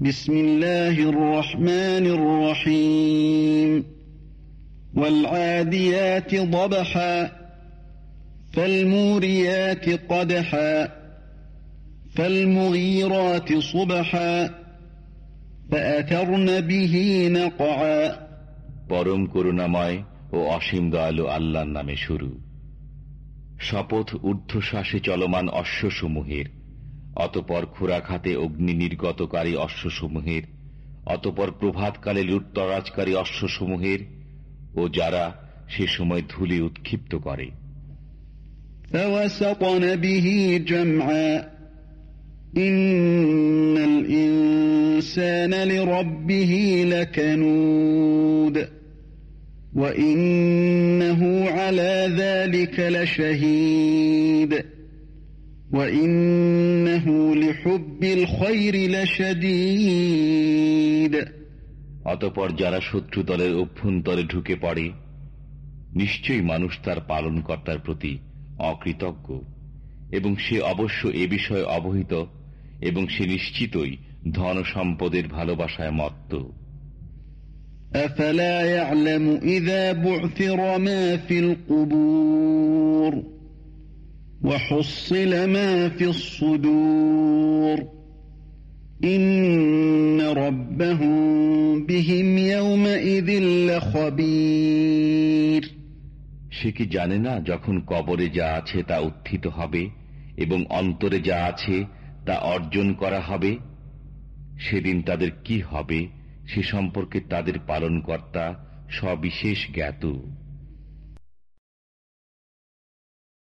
بسم الله الرحمن الرحيم والعاديات ضبحا فالموريات قدحا فالمغيرات صبحا فأثرن به نقعا পরম করুণাময় ও অসীম দয়ালু আল্লাহর নামে শুরু শপথ ঊর্ধ্বশ্বাসে চলমান অশ্বসমূহের অতপর খুরাখাতে অগ্নি নির্গতকারী অশ্বসমূহের অতপর প্রভাতকালে লুটতরাজকারী অশ্বসমূহের ও যারা সে সময় ধুলি উৎক্ষিপ্ত করে فوسطن به جمعا إن الإنسان لربه لكنود وإنه على ذلك لشهيد وإنه لحب الخير لشديد অতপর যারা শত্রু দলের অভ্যন্তরে ঢুকে পড়ে নিশ্চয়ই মানুষ তার পালনকর্তার প্রতি অকৃতজ্ঞ এবং সে অবশ্য এ বিষয়ে অবহিত এবং সে নিশ্চিতই ধন সম্পদের ভালোবাসায় মত্ত أفلا يعلم إذا بعثر ما في القبور وحصل ما في الصدور إن ربهم بهم يومئذ لخبير সে কি জানে না যখন কবরে যা আছে তা উত্থিত হবে এবং অন্তরে যা আছে তা অর্জন করা হবে সেদিন তাদের কি হবে সে সম্পর্কে তাদের পালনকর্তা সবিশেষ জ্ঞাত